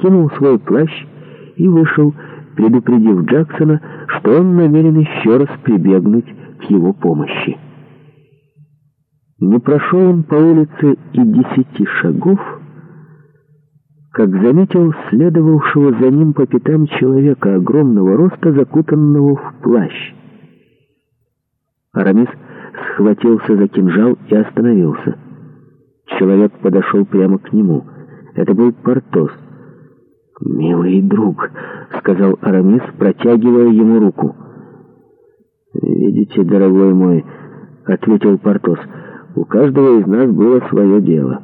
накинул свой плащ и вышел, предупредив Джексона, что он намерен еще раз прибегнуть к его помощи. Не прошел он по улице и десяти шагов, как заметил следовавшего за ним по пятам человека огромного роста, закутанного в плащ. Арамис схватился за кинжал и остановился. Человек подошел прямо к нему. Это был Портос — «Милый друг», — сказал Арамис, протягивая ему руку. «Видите, дорогой мой», — ответил Портос, — «у каждого из нас было свое дело.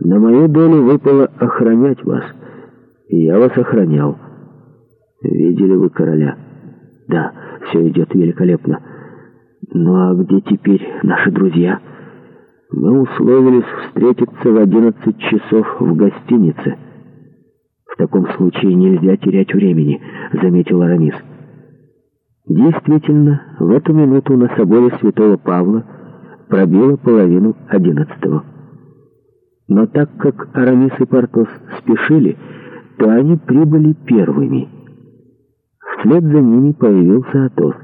На мою долю выпало охранять вас, и я вас охранял. Видели вы короля? Да, все идет великолепно. Ну а где теперь наши друзья? Мы условились встретиться в одиннадцать часов в гостинице» таком случае нельзя терять времени», — заметил Арамис. Действительно, в эту минуту на соборе святого Павла пробило половину одиннадцатого. Но так как Арамис и Портос спешили, то они прибыли первыми. Вслед за ними появился Атос.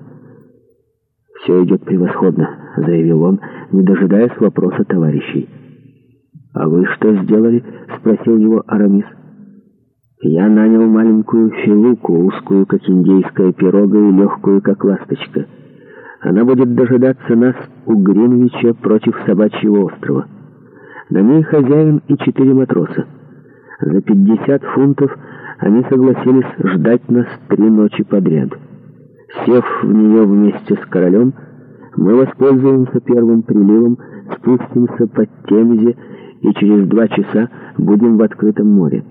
«Все идет превосходно», — заявил он, не дожидаясь вопроса товарищей. «А вы что сделали?» — спросил его Арамис. «Арамис». Я нанял маленькую филуку, узкую, как индейская пирога, и легкую, как ласточка. Она будет дожидаться нас у Гринвича против собачьего острова. На ней хозяин и четыре матроса. За 50 фунтов они согласились ждать нас три ночи подряд. Сев в нее вместе с королем, мы воспользуемся первым приливом, спустимся под Темзе и через два часа будем в открытом море.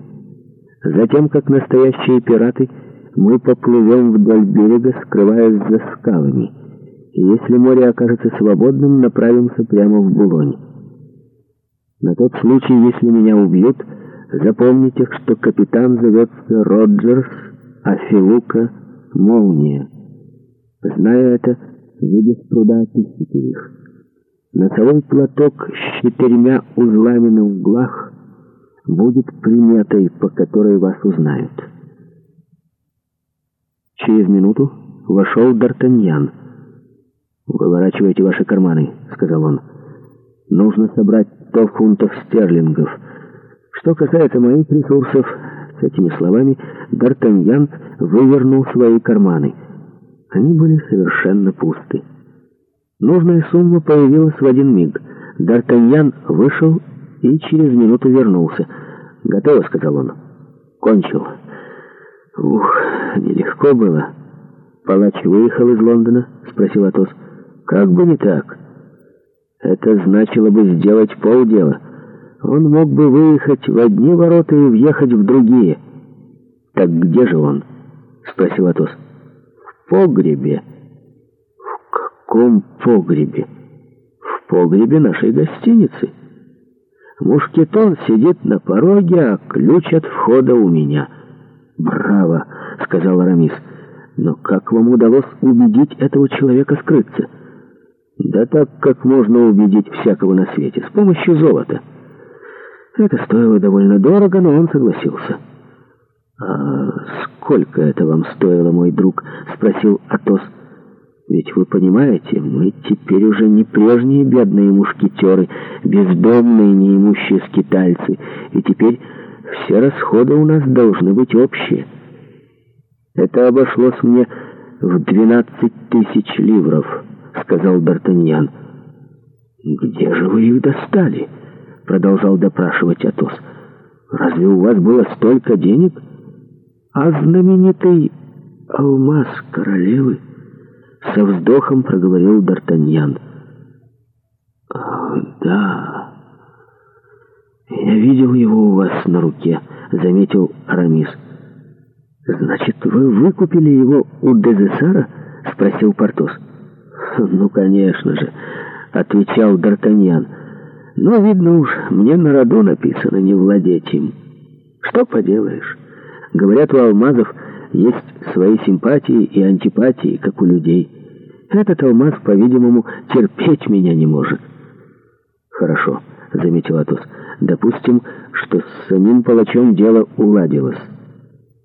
Затем, как настоящие пираты, мы поплывем вдоль берега, скрываясь за скалами. И если море окажется свободным, направимся прямо в Булонь. На тот случай, если меня убьют, запомните, что капитан зовется Роджерс, а Филука — Молния. Зная это, вы без труда отыщите их. Носовой платок с четырьмя узлами на углах будет приметой, по которой вас узнают. Через минуту вошел Д'Артаньян. «Выворачивайте ваши карманы», — сказал он. «Нужно собрать сто фунтов стерлингов. Что касается моих ресурсов...» С этими словами Д'Артаньян вывернул свои карманы. Они были совершенно пусты. Нужная сумма появилась в один миг. Д'Артаньян вышел и через минуту вернулся. «Готово», — сказал он. «Кончил». «Ух, нелегко было». «Палач выехал из Лондона?» — спросил Атос. «Как бы не так. Это значило бы сделать полдела. Он мог бы выехать в одни ворота и въехать в другие». «Так где же он?» — спросил Атос. «В погребе». «В каком погребе?» «В погребе нашей гостиницы». Мушкетон сидит на пороге, а ключ от входа у меня. «Браво!» — сказал Арамис. «Но как вам удалось убедить этого человека скрыться?» «Да так, как можно убедить всякого на свете, с помощью золота». Это стоило довольно дорого, но он согласился. «А сколько это вам стоило, мой друг?» — спросил Атос. Ведь вы понимаете, мы теперь уже не прежние бедные мушкетеры, бездомные неимущие скитальцы, и теперь все расходы у нас должны быть общие. Это обошлось мне в двенадцать тысяч ливров, сказал Д'Артаньян. Где же вы их достали? Продолжал допрашивать Атос. Разве у вас было столько денег? А знаменитый алмаз королевы... Со вздохом проговорил Д'Артаньян. «Да, я видел его у вас на руке», — заметил Арамис. «Значит, вы выкупили его у Дезессара?» — спросил Портос. «Ну, конечно же», — отвечал Д'Артаньян. «Но, видно уж, мне на роду написано не владеть им. Что поделаешь? Говорят, у алмазов есть свои симпатии и антипатии, как у людей». Этот алмаз, по-видимому, терпеть меня не может. Хорошо, заметил Атос. Допустим, что с самим палачом дело уладилось.